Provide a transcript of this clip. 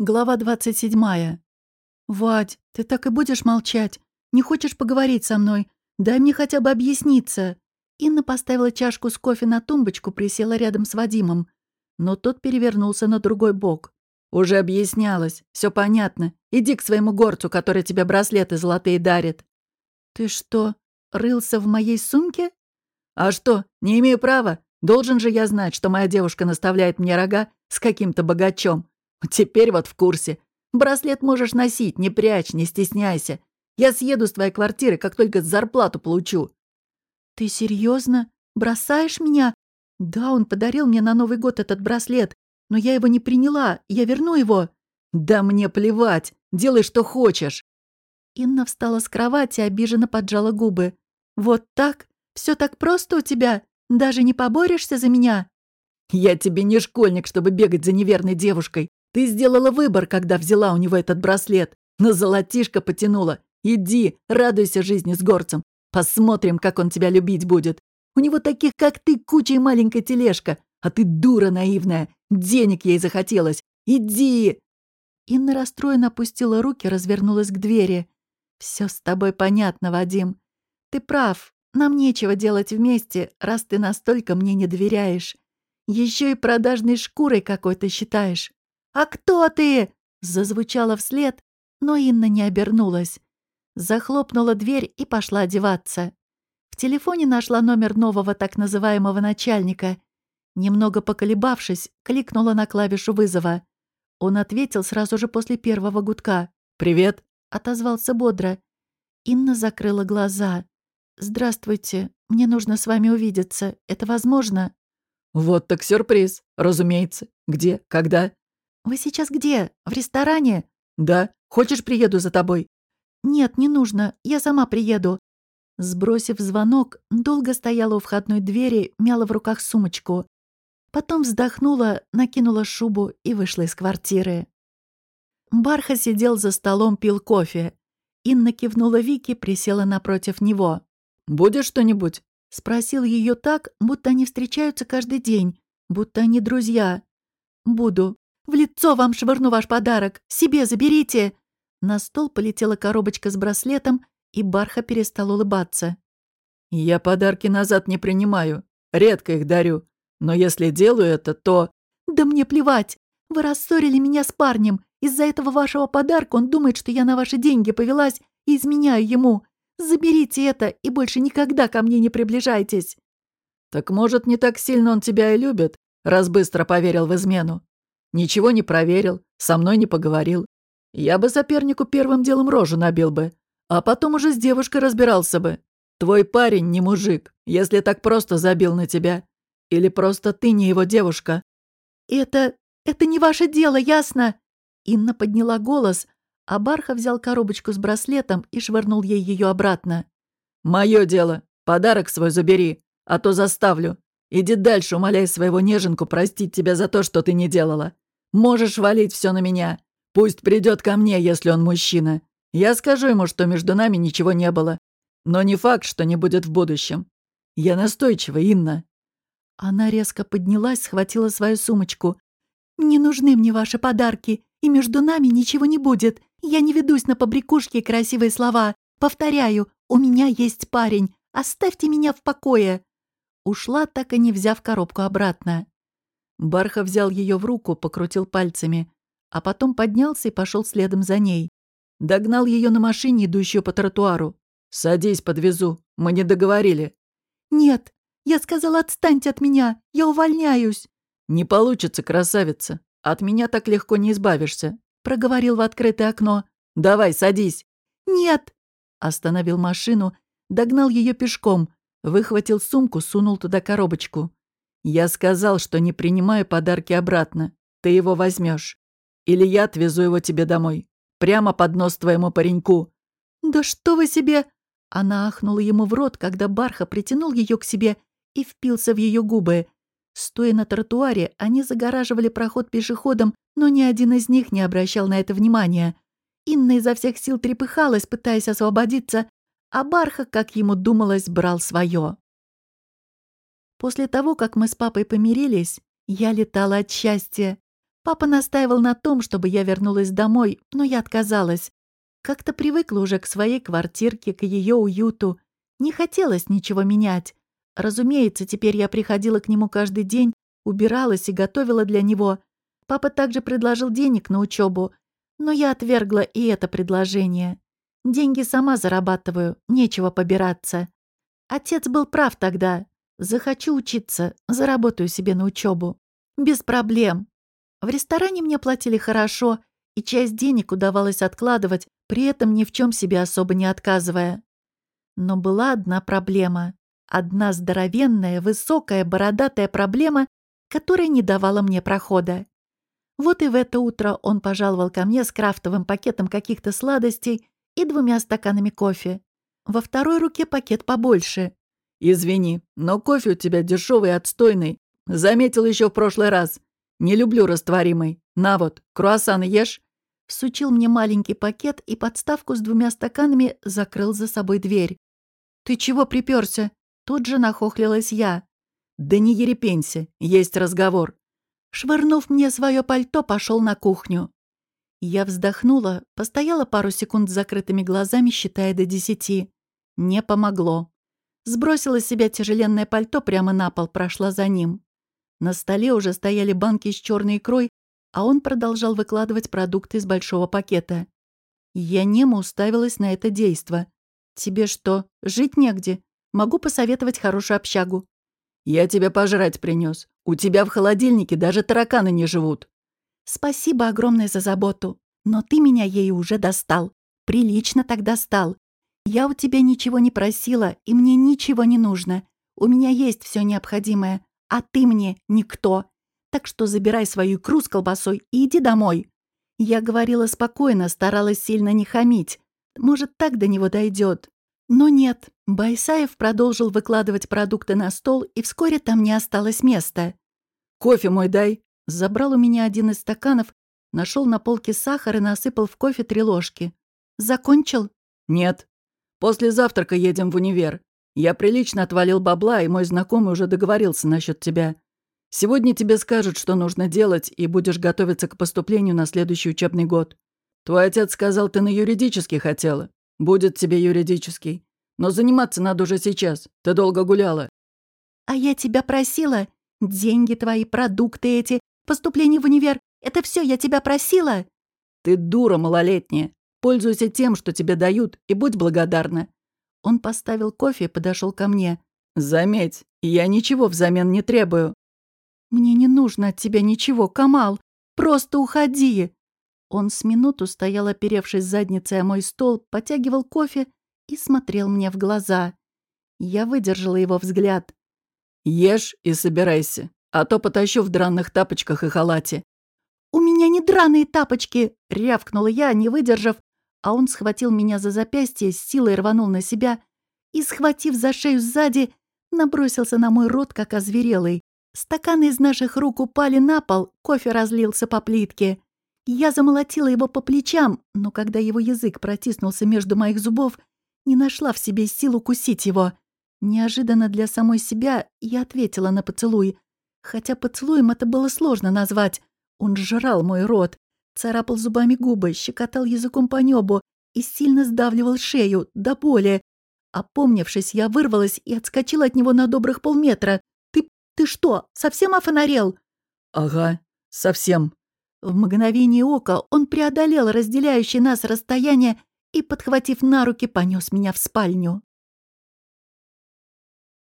Глава 27. «Вадь, ты так и будешь молчать? Не хочешь поговорить со мной? Дай мне хотя бы объясниться». Инна поставила чашку с кофе на тумбочку, присела рядом с Вадимом. Но тот перевернулся на другой бок. «Уже объяснялось. Все понятно. Иди к своему горцу, который тебе браслеты золотые дарит». «Ты что, рылся в моей сумке?» «А что, не имею права? Должен же я знать, что моя девушка наставляет мне рога с каким-то богачом. Теперь вот в курсе. Браслет можешь носить, не прячь, не стесняйся. Я съеду с твоей квартиры, как только зарплату получу». «Ты серьезно? Бросаешь меня? Да, он подарил мне на Новый год этот браслет, но я его не приняла, я верну его». «Да мне плевать, делай, что хочешь». Инна встала с кровати, обиженно поджала губы. «Вот так? Все так просто у тебя? Даже не поборешься за меня?» «Я тебе не школьник, чтобы бегать за неверной девушкой. Ты сделала выбор, когда взяла у него этот браслет. На золотишко потянула. Иди, радуйся жизни с горцем. Посмотрим, как он тебя любить будет. У него таких, как ты, куча и маленькая тележка. А ты дура наивная. Денег ей захотелось. Иди!» Инна расстроенно опустила руки, развернулась к двери. «Все с тобой понятно, Вадим. Ты прав. Нам нечего делать вместе, раз ты настолько мне не доверяешь. Еще и продажной шкурой какой-то считаешь. «А кто ты?» — зазвучало вслед, но Инна не обернулась. Захлопнула дверь и пошла одеваться. В телефоне нашла номер нового так называемого начальника. Немного поколебавшись, кликнула на клавишу вызова. Он ответил сразу же после первого гудка. «Привет», — отозвался бодро. Инна закрыла глаза. «Здравствуйте. Мне нужно с вами увидеться. Это возможно?» «Вот так сюрприз. Разумеется. Где? Когда?» «Вы сейчас где? В ресторане?» «Да. Хочешь, приеду за тобой?» «Нет, не нужно. Я сама приеду». Сбросив звонок, долго стояла у входной двери, мяла в руках сумочку. Потом вздохнула, накинула шубу и вышла из квартиры. Барха сидел за столом, пил кофе. Инна кивнула Вике, присела напротив него. «Будешь что-нибудь?» Спросил ее так, будто они встречаются каждый день, будто они друзья. «Буду», в лицо вам швырну ваш подарок! Себе заберите!» На стол полетела коробочка с браслетом, и Барха перестал улыбаться. «Я подарки назад не принимаю. Редко их дарю. Но если делаю это, то...» «Да мне плевать! Вы рассорили меня с парнем. Из-за этого вашего подарка он думает, что я на ваши деньги повелась и изменяю ему. Заберите это и больше никогда ко мне не приближайтесь». «Так, может, не так сильно он тебя и любит, раз быстро поверил в измену? Ничего не проверил, со мной не поговорил. Я бы сопернику первым делом рожу набил бы, а потом уже с девушкой разбирался бы. Твой парень не мужик, если так просто забил на тебя. Или просто ты не его девушка. Это... это не ваше дело, ясно? Инна подняла голос, а Барха взял коробочку с браслетом и швырнул ей ее обратно. «Мое дело. Подарок свой забери, а то заставлю. Иди дальше, умоляй своего неженку простить тебя за то, что ты не делала. Можешь валить все на меня. Пусть придет ко мне, если он мужчина. Я скажу ему, что между нами ничего не было. Но не факт, что не будет в будущем. Я настойчива, Инна». Она резко поднялась, схватила свою сумочку. «Не нужны мне ваши подарки, и между нами ничего не будет. Я не ведусь на побрякушки и красивые слова. Повторяю, у меня есть парень. Оставьте меня в покое». Ушла, так и не взяв коробку обратно. Барха взял ее в руку, покрутил пальцами, а потом поднялся и пошел следом за ней. Догнал ее на машине, идущую по тротуару. «Садись, подвезу. Мы не договорили». «Нет, я сказала, отстаньте от меня. Я увольняюсь». «Не получится, красавица. От меня так легко не избавишься», — проговорил в открытое окно. «Давай, садись». «Нет». Остановил машину, догнал ее пешком, Выхватил сумку, сунул туда коробочку. «Я сказал, что не принимаю подарки обратно. Ты его возьмешь. Или я отвезу его тебе домой. Прямо под нос твоему пареньку». «Да что вы себе...» Она ахнула ему в рот, когда Барха притянул ее к себе и впился в ее губы. Стоя на тротуаре, они загораживали проход пешеходам, но ни один из них не обращал на это внимания. Инна изо всех сил трепыхалась, пытаясь освободиться, а Барха, как ему думалось, брал свое. После того, как мы с папой помирились, я летала от счастья. Папа настаивал на том, чтобы я вернулась домой, но я отказалась. Как-то привыкла уже к своей квартирке, к ее уюту. Не хотелось ничего менять. Разумеется, теперь я приходила к нему каждый день, убиралась и готовила для него. Папа также предложил денег на учебу, но я отвергла и это предложение. Деньги сама зарабатываю, нечего побираться. Отец был прав тогда. Захочу учиться, заработаю себе на учебу. Без проблем. В ресторане мне платили хорошо, и часть денег удавалось откладывать, при этом ни в чем себе особо не отказывая. Но была одна проблема. Одна здоровенная, высокая, бородатая проблема, которая не давала мне прохода. Вот и в это утро он пожаловал ко мне с крафтовым пакетом каких-то сладостей и двумя стаканами кофе. Во второй руке пакет побольше. «Извини, но кофе у тебя дешевый и отстойный. Заметил еще в прошлый раз. Не люблю растворимый. На вот, круассан ешь». Сучил мне маленький пакет и подставку с двумя стаканами закрыл за собой дверь. «Ты чего приперся? Тут же нахохлилась я. «Да не ерепенься, есть разговор. Швырнув мне свое пальто, пошел на кухню. Я вздохнула, постояла пару секунд с закрытыми глазами, считая до десяти. Не помогло. Сбросила с себя тяжеленное пальто прямо на пол, прошла за ним. На столе уже стояли банки с черной икрой, а он продолжал выкладывать продукты из большого пакета. Я немо уставилась на это действо. «Тебе что, жить негде? Могу посоветовать хорошую общагу». «Я тебе пожрать принес. У тебя в холодильнике даже тараканы не живут». «Спасибо огромное за заботу. Но ты меня ею уже достал. Прилично так достал. Я у тебя ничего не просила, и мне ничего не нужно. У меня есть все необходимое, а ты мне никто. Так что забирай свою икру с колбасой и иди домой». Я говорила спокойно, старалась сильно не хамить. Может, так до него дойдет. Но нет, Байсаев продолжил выкладывать продукты на стол, и вскоре там не осталось места. «Кофе мой дай!» Забрал у меня один из стаканов, нашел на полке сахар и насыпал в кофе три ложки. «Закончил?» «Нет. После завтрака едем в универ. Я прилично отвалил бабла, и мой знакомый уже договорился насчет тебя. Сегодня тебе скажут, что нужно делать, и будешь готовиться к поступлению на следующий учебный год. Твой отец сказал, ты на юридический хотела. Будет тебе юридический. Но заниматься надо уже сейчас. Ты долго гуляла. А я тебя просила. Деньги твои, продукты эти, поступление в универ. Это все я тебя просила. Ты дура малолетняя. Пользуйся тем, что тебе дают, и будь благодарна. Он поставил кофе и подошел ко мне. Заметь, я ничего взамен не требую. Мне не нужно от тебя ничего, Камал. Просто уходи. Он с минуту стоял, оперевшись задницей о мой стол, потягивал кофе и смотрел мне в глаза. Я выдержала его взгляд. «Ешь и собирайся, а то потащу в драных тапочках и халате». «У меня не драные тапочки!» — рявкнула я, не выдержав, а он схватил меня за запястье, с силой рванул на себя и, схватив за шею сзади, набросился на мой рот, как озверелый. Стаканы из наших рук упали на пол, кофе разлился по плитке. Я замолотила его по плечам, но когда его язык протиснулся между моих зубов, не нашла в себе сил укусить его. Неожиданно для самой себя я ответила на поцелуй. Хотя поцелуем это было сложно назвать. Он жрал мой рот, царапал зубами губы, щекотал языком по небу и сильно сдавливал шею, до боли. Опомнившись, я вырвалась и отскочила от него на добрых полметра. «Ты... ты что, совсем офонарел?» «Ага, совсем», в мгновение ока он преодолел разделяющее нас расстояние и, подхватив на руки, понес меня в спальню.